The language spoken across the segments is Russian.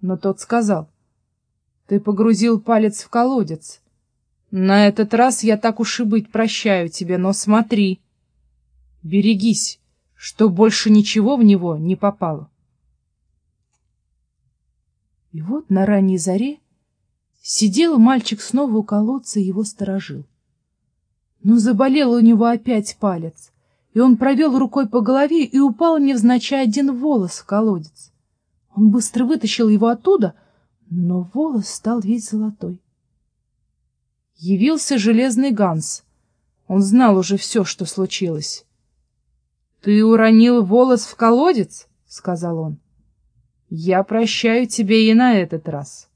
Но тот сказал, «Ты погрузил палец в колодец. На этот раз я так уж и быть прощаю тебе, но смотри, берегись, что больше ничего в него не попало». И вот на ранней заре сидел мальчик снова у колодца и его сторожил. Но заболел у него опять палец, и он провел рукой по голове и упал невзначай один волос в колодец. Он быстро вытащил его оттуда, но волос стал весь золотой. Явился железный Ганс. Он знал уже все, что случилось. — Ты уронил волос в колодец? — сказал он. — Я прощаю тебе и на этот раз.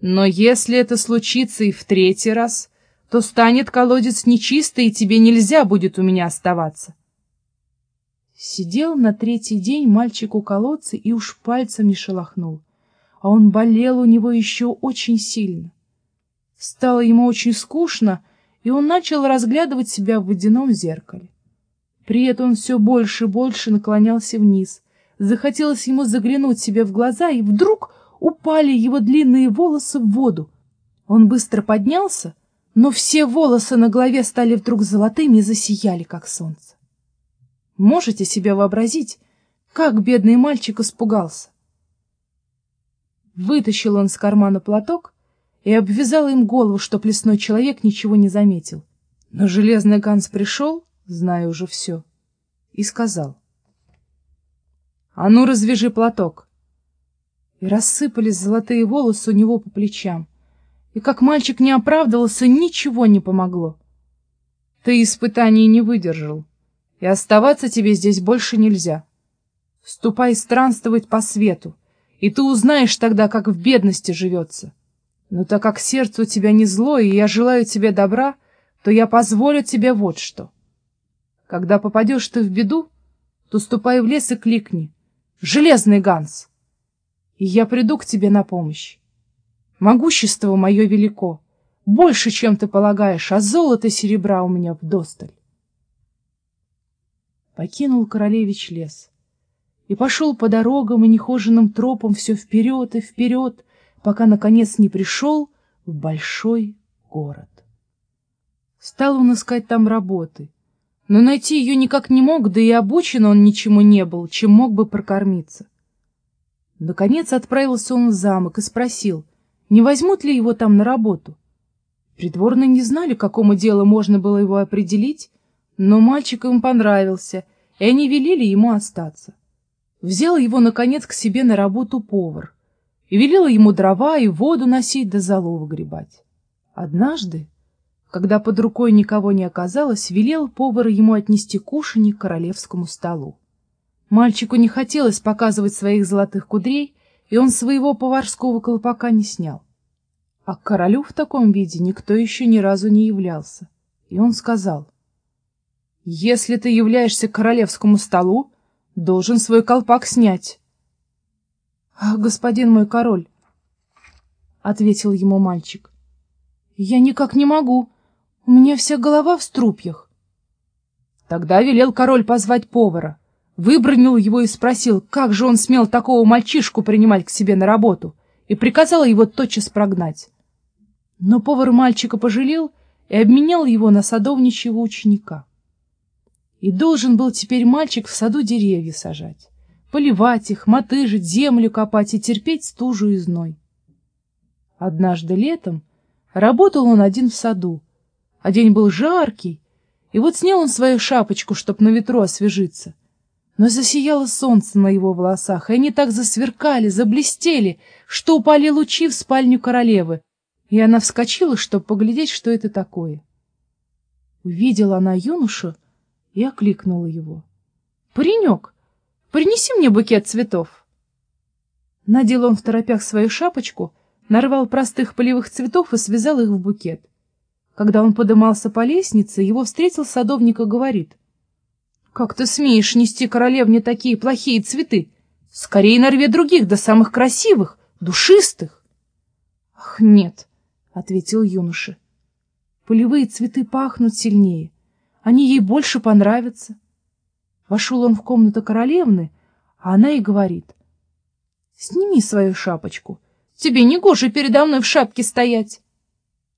Но если это случится и в третий раз, то станет колодец нечистый, и тебе нельзя будет у меня оставаться. Сидел на третий день мальчик у колодца и уж пальцем не шелохнул, а он болел у него еще очень сильно. Стало ему очень скучно, и он начал разглядывать себя в водяном зеркале. При этом он все больше и больше наклонялся вниз. Захотелось ему заглянуть себе в глаза, и вдруг упали его длинные волосы в воду. Он быстро поднялся, но все волосы на голове стали вдруг золотыми и засияли, как солнце. Можете себе вообразить, как бедный мальчик испугался? Вытащил он с кармана платок и обвязал им голову, чтоб лесной человек ничего не заметил. Но железный Ганс пришел, зная уже все, и сказал. — А ну, развяжи платок. И рассыпались золотые волосы у него по плечам. И как мальчик не оправдывался, ничего не помогло. Ты испытаний не выдержал и оставаться тебе здесь больше нельзя. Ступай странствовать по свету, и ты узнаешь тогда, как в бедности живется. Но так как сердце у тебя не злое, и я желаю тебе добра, то я позволю тебе вот что. Когда попадешь ты в беду, то ступай в лес и кликни «Железный Ганс!» И я приду к тебе на помощь. Могущество мое велико, больше, чем ты полагаешь, а золото и серебра у меня вдосталь покинул королевич лес и пошел по дорогам и нехоженным тропам все вперед и вперед, пока, наконец, не пришел в большой город. Стал он искать там работы, но найти ее никак не мог, да и обучен он ничему не был, чем мог бы прокормиться. Наконец отправился он в замок и спросил, не возьмут ли его там на работу. Придворные не знали, какому делу можно было его определить, но мальчик им понравился, и они велели ему остаться. Взял его, наконец, к себе на работу повар и велела ему дрова и воду носить да золу выгребать. Однажды, когда под рукой никого не оказалось, велел повар ему отнести кушанье к королевскому столу. Мальчику не хотелось показывать своих золотых кудрей, и он своего поварского колпака не снял. А к королю в таком виде никто еще ни разу не являлся. И он сказал, если ты являешься к королевскому столу, должен свой колпак снять. — Господин мой король, — ответил ему мальчик, — я никак не могу, у меня вся голова в струпьях. Тогда велел король позвать повара, выбронил его и спросил, как же он смел такого мальчишку принимать к себе на работу, и приказал его тотчас прогнать. Но повар мальчика пожалел и обменял его на садовничьего ученика. И должен был теперь мальчик в саду деревья сажать, поливать их, мотыжить, землю копать и терпеть стужу и зной. Однажды летом работал он один в саду, а день был жаркий, и вот снял он свою шапочку, чтоб на ветру освежиться. Но засияло солнце на его волосах, и они так засверкали, заблестели, что упали лучи в спальню королевы, и она вскочила, чтобы поглядеть, что это такое. Увидела она юношу, и окликнула его. — Паренек, принеси мне букет цветов. Надел он в торопях свою шапочку, нарвал простых полевых цветов и связал их в букет. Когда он подымался по лестнице, его встретил садовник и говорит. — Как ты смеешь нести королевне такие плохие цветы? Скорее нарви других, да самых красивых, душистых. — Ах, нет, — ответил юноша. — Полевые цветы пахнут сильнее. Они ей больше понравятся. Вошел он в комнату королевны, а она и говорит. Сними свою шапочку. Тебе не гоже передо мной в шапке стоять.